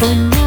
Oh.